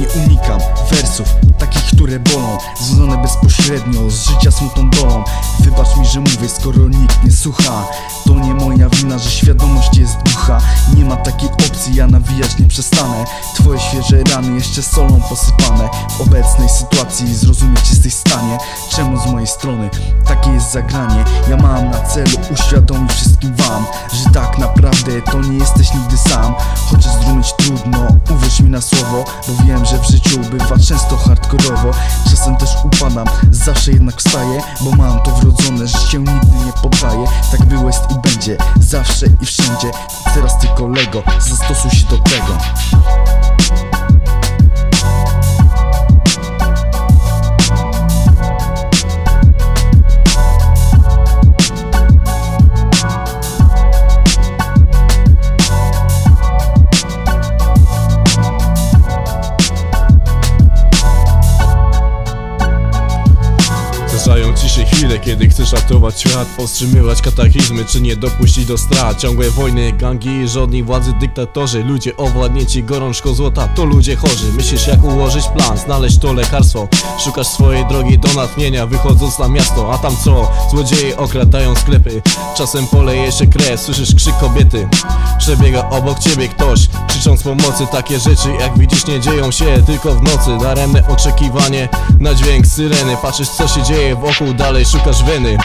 Nie unikam wersów, takich, które bolą Związane bezpośrednio z życia smutną dolą. Wybacz mi, że mówię, skoro nikt nie słucha. To nie moja wina, że świadomość jest głucha. Nie ma takiej opcji, ja nawijać nie przestanę. Twoje świeże rany jeszcze solą posypane. W obecnej sytuacji zrozumieć jesteś w stanie. Czemu z mojej strony takie jest zagranie? Ja mam na celu uświadomić wszystkim wam Że tak naprawdę to nie jesteś nigdy sam. Chociaż zrozumieć trudno, na słowo Bo wiem, że w życiu bywa często hardkorowo. Czasem też upadam, zawsze jednak wstaję Bo mam to wrodzone, że się nigdy nie poddaję Tak było jest i będzie, zawsze i wszędzie. Teraz ty kolego, zastosuj się do tego Zdarzają ci się chwile, kiedy chcesz ratować świat Powstrzymywać kataklizmy, czy nie dopuścić do strat. Ciągłe wojny, gangi i żadnej władzy dyktatorzy. Ludzie owładnięci gorączką złota, to ludzie chorzy. Myślisz jak ułożyć plan, znaleźć to lekarstwo. Szukasz swojej drogi do natchnienia, wychodząc na miasto. A tam co? Złodzieje okradają sklepy. Czasem poleje się krew, słyszysz krzyk kobiety. Przebiega obok ciebie ktoś, krzycząc pomocy Takie rzeczy jak widzisz nie dzieją się tylko w nocy. Daremne oczekiwanie na dźwięk syreny. Patrzysz co się dzieje wokół, dalej szukasz weny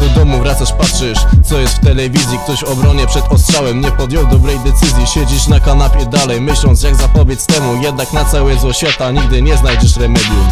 Do domu wracasz, patrzysz co jest w telewizji. Ktoś obronie przed ostrzałem nie podjął dobrej decyzji. Siedzisz na kanapie dalej, myśląc jak zapobiec temu. Jednak na całe zło świata nigdy nie znajdziesz Remedium,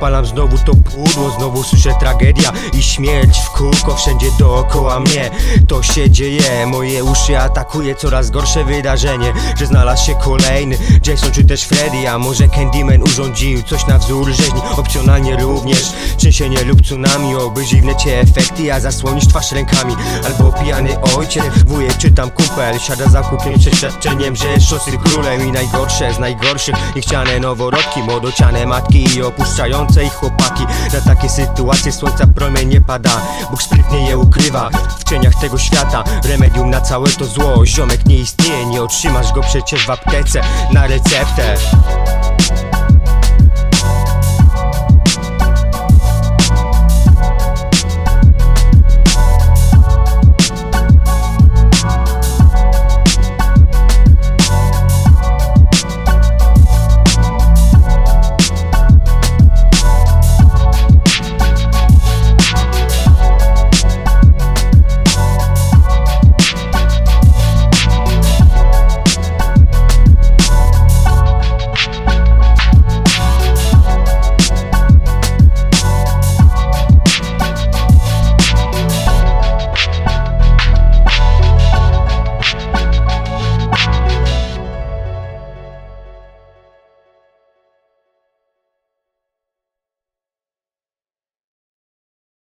odpalam znowu to pudło Znowu słyszę tragedia i śmierć w kółko Wszędzie dookoła mnie. To się dzieje Moje uszy atakuje coraz gorsze wydarzenie Że znalazł się kolejny. Jason czy też Freddy A może Candyman urządził coś na wzór rzeźni? Opcjonalnie również trzęsienie lub tsunami Obejrzyj w necie efekty, a zasłonisz twarz rękami. Albo pijany ojciec, wujek czy tam kumpel Siada za kupiem przeświadczeniem, że szosy królem I najgorsze z najgorszych. Niechciane noworodki, młodociane matki I opuszczające ich chłopaki. Na takie sytuacje słońca promień nie pada. Bóg sprytnie je ukrywa w cieniach tego świata. Remedium na całe to zło. Ziomek nie istnieje, nie otrzymasz go przecież w aptece Na receptę